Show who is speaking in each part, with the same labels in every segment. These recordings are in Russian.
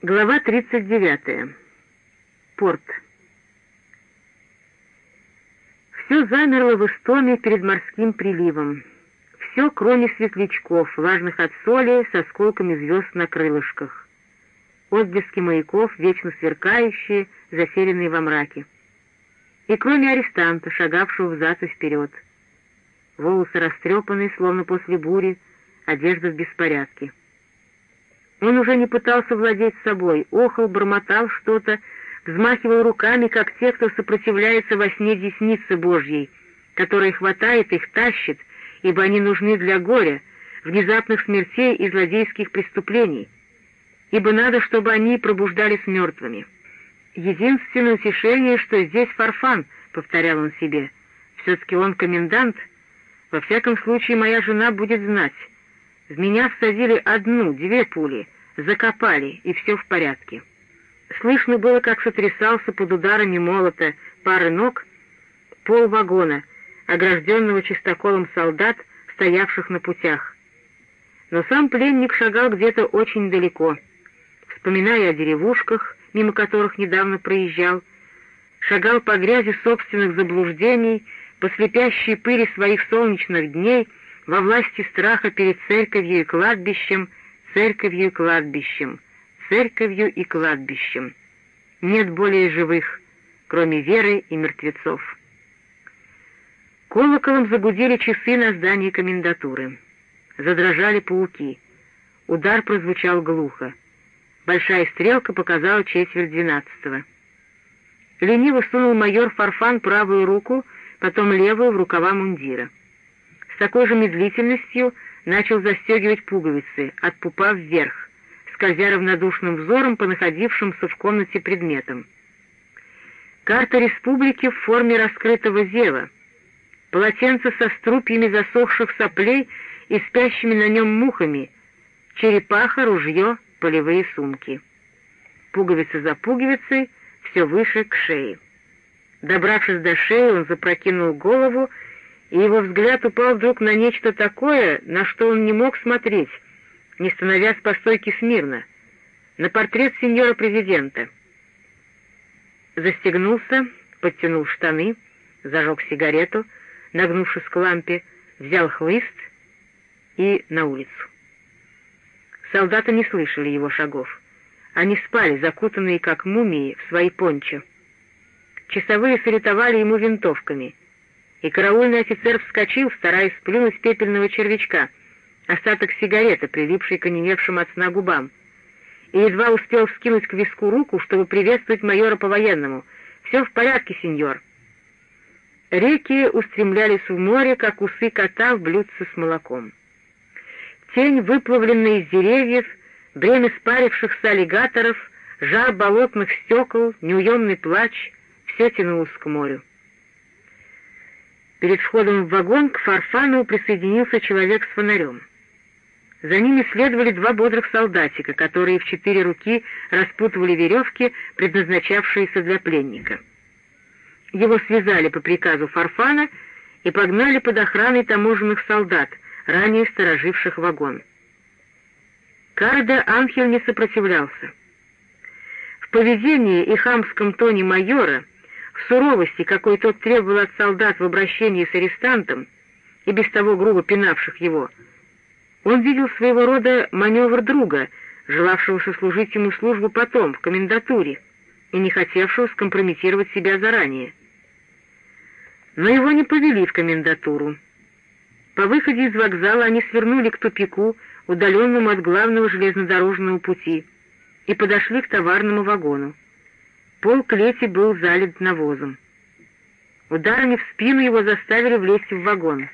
Speaker 1: Глава 39. Порт. Все замерло в истоме перед морским приливом. Все, кроме светлячков, влажных от соли, с осколками звезд на крылышках. Отблески маяков, вечно сверкающие, заселенные во мраке. И кроме арестанта, шагавшего взад и вперед. Волосы растрепанные, словно после бури, одежда в беспорядке. Он уже не пытался владеть собой, охал, бормотал что-то, взмахивал руками, как те, кто сопротивляется во сне десницы Божьей, которая хватает их, тащит, ибо они нужны для горя, внезапных смертей и злодейских преступлений, ибо надо, чтобы они пробуждались мертвыми. Единственное утешение, что здесь Фарфан, — повторял он себе, — все-таки он комендант, во всяком случае моя жена будет знать, в меня всадили одну, две пули, закопали, и все в порядке. Слышно было, как сотрясался под ударами молота пары ног пол вагона, огражденного чистоколом солдат, стоявших на путях. Но сам пленник шагал где-то очень далеко, вспоминая о деревушках, мимо которых недавно проезжал, шагал по грязи собственных заблуждений, по слепящей пыли своих солнечных дней — во власти страха перед церковью и кладбищем, церковью и кладбищем, церковью и кладбищем. Нет более живых, кроме веры и мертвецов. Колоколом загудели часы на здании комендатуры. Задрожали пауки. Удар прозвучал глухо. Большая стрелка показала четверть двенадцатого. Лениво сунул майор Фарфан правую руку, потом левую в рукава мундира с такой же медлительностью начал застегивать пуговицы от пупа вверх, скользя равнодушным взором по находившимся в комнате предметам. Карта республики в форме раскрытого зева, полотенце со струпьями засохших соплей и спящими на нем мухами, черепаха, ружье, полевые сумки. Пуговица за пуговицей, все выше к шее. Добравшись до шеи, он запрокинул голову и его взгляд упал вдруг на нечто такое, на что он не мог смотреть, не становясь по стойке смирно, на портрет сеньора-президента. Застегнулся, подтянул штаны, зажег сигарету, нагнувшись к лампе, взял хлыст и на улицу. Солдаты не слышали его шагов. Они спали, закутанные как мумии, в свои пончо. Часовые салютовали ему винтовками — и караульный офицер вскочил, стараясь сплюнуть пепельного червячка, остаток сигареты, прилипший к онемевшим от сна губам, и едва успел вскинуть к виску руку, чтобы приветствовать майора по-военному. «Все в порядке, сеньор». Реки устремлялись в море, как усы кота в блюдце с молоком. Тень, выплавленная из деревьев, бремя спарившихся аллигаторов, жар болотных стекол, неуемный плач — все тянулось к морю. Перед входом в вагон к Фарфану присоединился человек с фонарем. За ними следовали два бодрых солдатика, которые в четыре руки распутывали веревки, предназначавшиеся для пленника. Его связали по приказу Фарфана и погнали под охраной таможенных солдат, ранее стороживших вагон. Карда Анхель не сопротивлялся. В поведении и хамском тоне майора — суровости, какой тот требовал от солдат в обращении с арестантом, и без того грубо пинавших его, он видел своего рода маневр друга, желавшего сослужить ему службу потом, в комендатуре, и не хотевшего скомпрометировать себя заранее. Но его не повели в комендатуру. По выходе из вокзала они свернули к тупику, удаленному от главного железнодорожного пути, и подошли к товарному вагону. Пол клети был залит навозом. Ударами в спину его заставили влезть в вагон.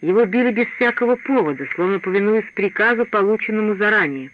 Speaker 1: Его били без всякого повода, словно повинуясь приказу, полученному заранее.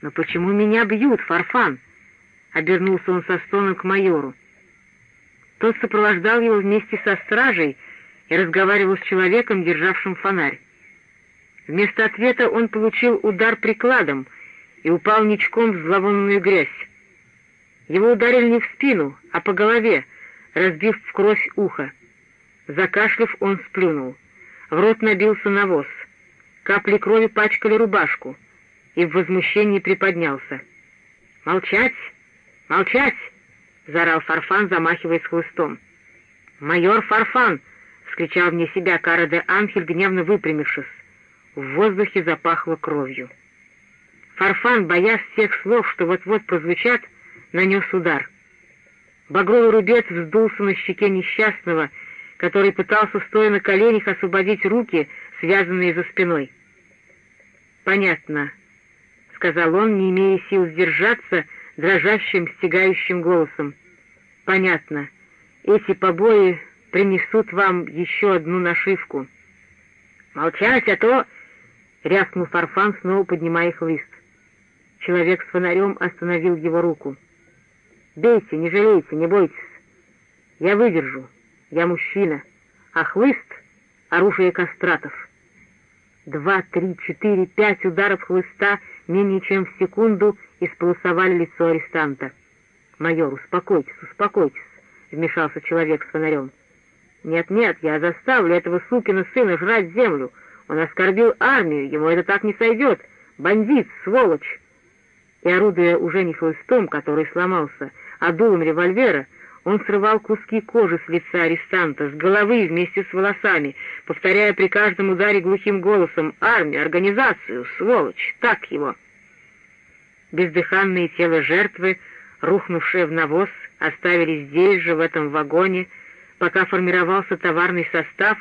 Speaker 1: «Но почему меня бьют, Фарфан?» — обернулся он со стоном к майору. Тот сопровождал его вместе со стражей и разговаривал с человеком, державшим фонарь. Вместо ответа он получил удар прикладом и упал ничком в зловонную грязь. Его ударили не в спину, а по голове, разбив в кровь ухо. Закашлив, он сплюнул. В рот набился навоз. Капли крови пачкали рубашку, и в возмущении приподнялся. «Молчать! Молчать!» — заорал Фарфан, замахиваясь хлыстом. «Майор Фарфан!» — вскричал вне себя Кара де Анхель, гневно выпрямившись. В воздухе запахло кровью. Фарфан, боясь всех слов, что вот-вот прозвучат, нанес удар. Багровый рубец вздулся на щеке несчастного, который пытался, стоя на коленях, освободить руки, связанные за спиной. «Понятно», — сказал он, не имея сил сдержаться, дрожащим, стягающим голосом. «Понятно. Эти побои принесут вам еще одну нашивку». «Молчать, а то...» — рявкнул Фарфан, снова поднимая хлыст. Человек с фонарем остановил его руку. «Бейте, не жалейте, не бойтесь. Я выдержу. Я мужчина. А хлыст — оружие кастратов». Два, три, четыре, пять ударов хлыста менее чем в секунду исполосовали лицо арестанта. «Майор, успокойтесь, успокойтесь», — вмешался человек с фонарем. «Нет-нет, я заставлю этого сукина сына жрать землю. Он оскорбил армию, ему это так не сойдет. Бандит, сволочь!» И, орудуя уже не хлыстом, который сломался, а дулом револьвера, он срывал куски кожи с лица арестанта, с головы вместе с волосами, повторяя при каждом ударе глухим голосом «Армию, организацию, сволочь, так его!» Бездыханные тело жертвы, рухнувшие в навоз, оставили здесь же, в этом вагоне, пока формировался товарный состав,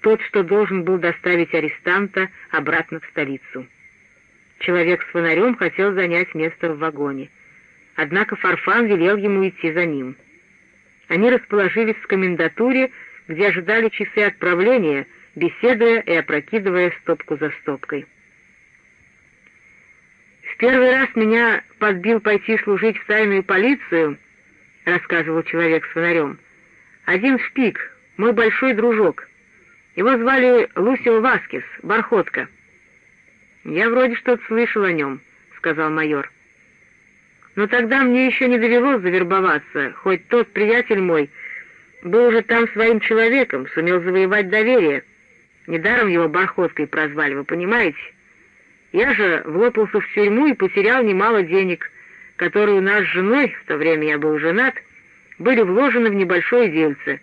Speaker 1: тот, что должен был доставить арестанта обратно в столицу. Человек с фонарем хотел занять место в вагоне. Однако Фарфан велел ему идти за ним. Они расположились в комендатуре, где ожидали часы отправления, беседуя и опрокидывая стопку за стопкой. «В первый раз меня подбил пойти служить в тайную полицию», — рассказывал человек с фонарем. «Один шпик, мой большой дружок. Его звали Лусио Васкис, Бархотка». «Я вроде что-то слышал о нем», — сказал майор. «Но тогда мне еще не довелось завербоваться, хоть тот приятель мой был уже там своим человеком, сумел завоевать доверие. Недаром его бархоткой прозвали, вы понимаете? Я же влопался в тюрьму и потерял немало денег, которые у нас с женой, в то время я был женат, были вложены в небольшое дельце.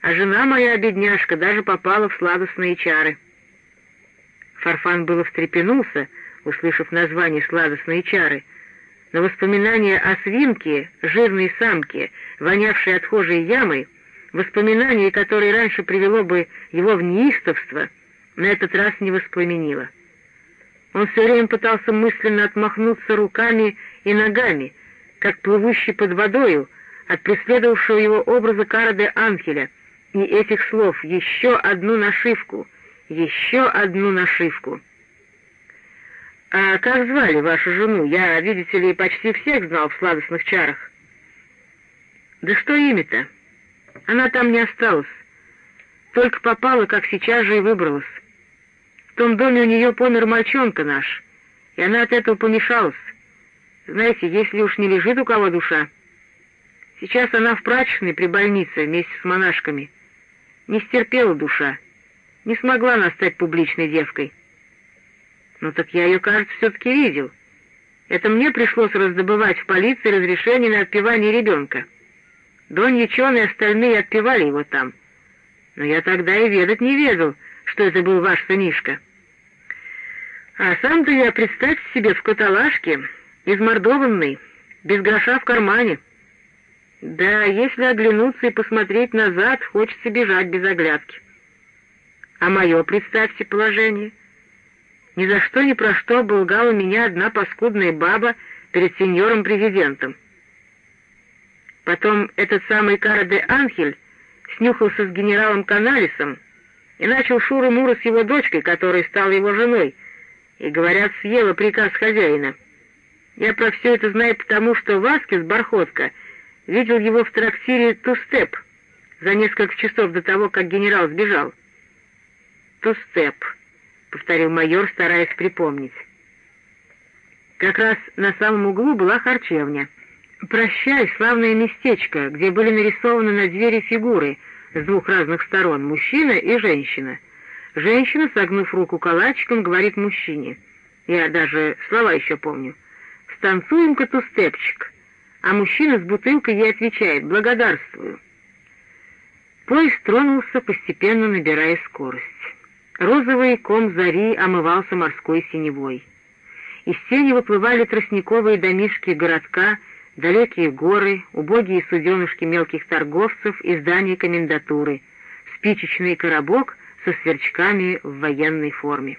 Speaker 1: А жена моя, бедняжка, даже попала в сладостные чары». Фарфан было встрепенулся, услышав название «сладостные чары», но воспоминание о свинке, жирной самке, вонявшей отхожей ямой, воспоминание, которое раньше привело бы его в неистовство, на этот раз не воспламенило. Он все время пытался мысленно отмахнуться руками и ногами, как плывущий под водою от преследовавшего его образа Кара Анхеля, и этих слов «еще одну нашивку», еще одну нашивку. «А как звали вашу жену? Я, видите ли, почти всех знал в сладостных чарах». «Да что имя-то? Она там не осталась. Только попала, как сейчас же и выбралась. В том доме у нее помер мальчонка наш, и она от этого помешалась. Знаете, если уж не лежит у кого душа. Сейчас она в прачечной при больнице вместе с монашками. Не стерпела душа не смогла она стать публичной девкой. Ну так я ее, кажется, все-таки видел. Это мне пришлось раздобывать в полиции разрешение на отпевание ребенка. Донья Чон и остальные отпевали его там. Но я тогда и ведать не ведал, что это был ваш сынишка. А сам-то я, представьте себе, в каталажке, измордованный, без гроша в кармане. Да, если оглянуться и посмотреть назад, хочется бежать без оглядки. А мое, представьте, положение. Ни за что ни про что оболгала меня одна паскудная баба перед сеньором-президентом. Потом этот самый Кара де Анхель снюхался с генералом Каналисом и начал шуры-муры с его дочкой, которая стала его женой, и, говорят, съела приказ хозяина. Я про все это знаю потому, что Васкис, Бархотка, видел его в трактире «Тустеп» за несколько часов до того, как генерал сбежал. «Тустеп», — повторил майор, стараясь припомнить. Как раз на самом углу была харчевня. «Прощай, славное местечко», где были нарисованы на двери фигуры с двух разных сторон, мужчина и женщина. Женщина, согнув руку калачиком, говорит мужчине. Я даже слова еще помню. «Станцуем-ка тустепчик», а мужчина с бутылкой ей отвечает «Благодарствую». Поезд тронулся, постепенно набирая скорость. Розовый ком зари омывался морской синевой. Из тени выплывали тростниковые домишки городка, далекие горы, убогие суденышки мелких торговцев и здания комендатуры, спичечный коробок со сверчками в военной форме.